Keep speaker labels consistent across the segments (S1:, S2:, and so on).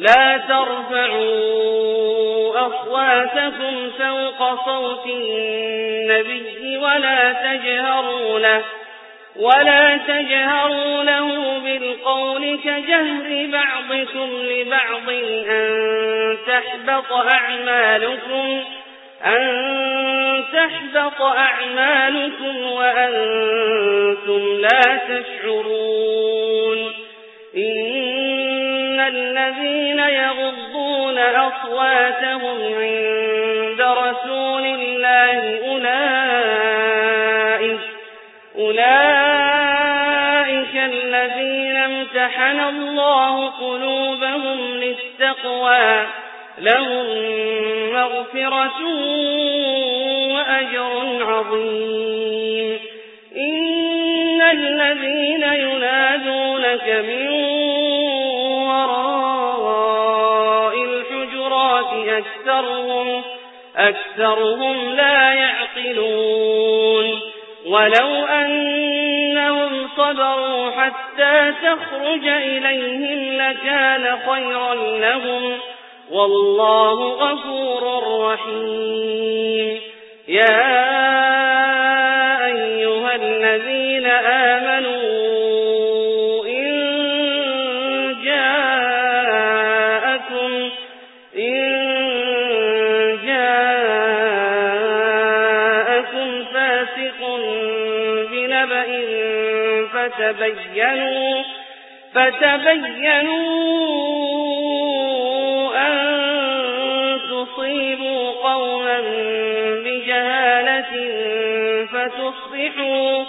S1: لا ترفعوا أصواتكم فوق صوت النبي ولا تجهروا له ولا تجهروا له بالقول كجهر بعضكم لبعض أن تحبط أعمالكم أن تحبط أعمالكم وأنتم لا تشعرون. إن الذين يغضون أصواتهم عند رسول الله أولئك أولئك الذين امتحن الله قلوبهم للتقوى. لهم مغفرة وأجر عظيم. إن الذين ينادونك من أكثرهم, أكثرهم لا يعقلون. ولو أنهم صبروا حتى تخرج إليهم لكان خيرا لهم. والله غفور رحيم. يا فتبينوا فتبينوا أن تصيبوا قوما بجهالة فتصبحوا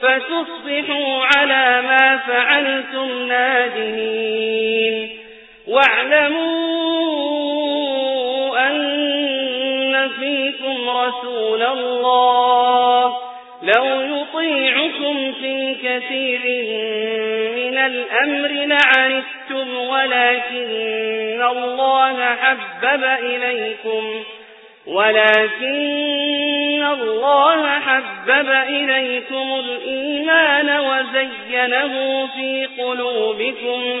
S1: فتصبحوا على ما فعلتم نادمين. واعلموا أن فيكم رسول الله. لو يطيعكم في كثير من الأمر لعنتم ولكن الله حبب إليكم ولكن الله حبب إليكم الإيمان وزينه في قلوبكم.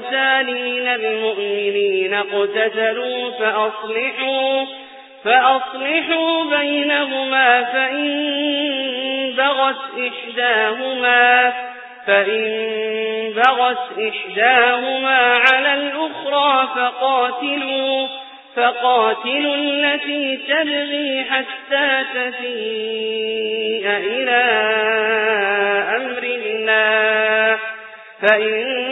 S1: من المؤمنين اقتتلوا فأصلحوا فأصلحوا بينهما فإن بغت إحداهما فإن بغت إحداهما على الأخرى فقاتلوا فقاتلوا التي تبغي حتى تفيء إلى أمر الله فإن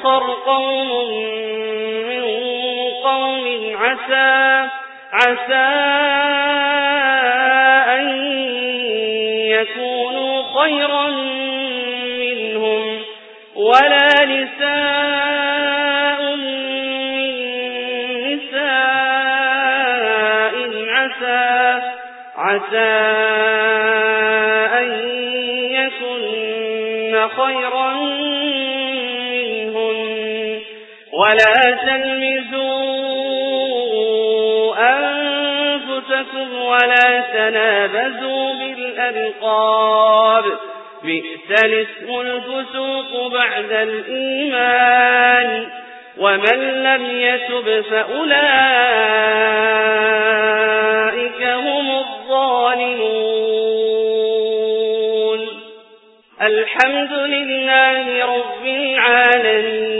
S1: يسخر قوم من قوم عسى عسى أن يكونوا خيرا منهم. ولا نساء من نساء عسى عسى ولا تلمزوا أنفسكم ولا تنابزوا بالألقاب. بئس الاسم الفسوق بعد الإيمان. ومن لم يتب فأولئك هم الظالمون. الحمد لله رب العالمين.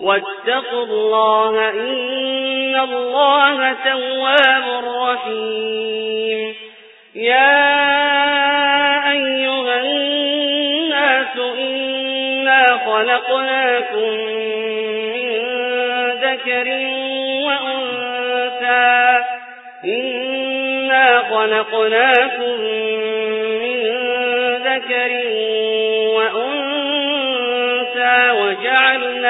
S1: واتقوا الله إن الله تواب رحيم. يا أيها الناس إنا خلقناكم إنا خلقناكم من ذكر وأنثى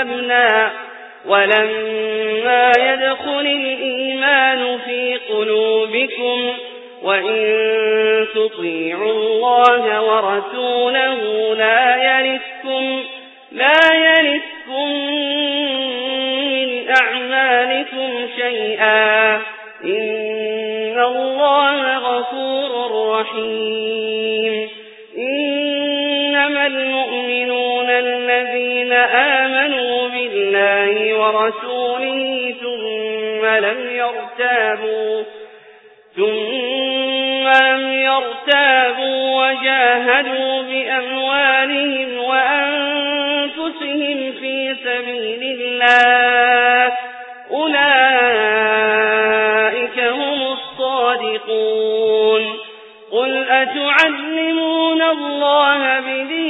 S1: أسلمنا ولما يدخل الإيمان في قلوبكم وإن تطيعوا الله ورسوله لا يلتكم لا يلتكم من أعمالكم شيئا إن الله غفور رحيم بالله ورسوله ثم لم يرتابوا ثم لم يرتابوا وجاهدوا بأموالهم وأنفسهم في سبيل الله. أولئك هم الصادقون. قل أتعلمون الله بدينكم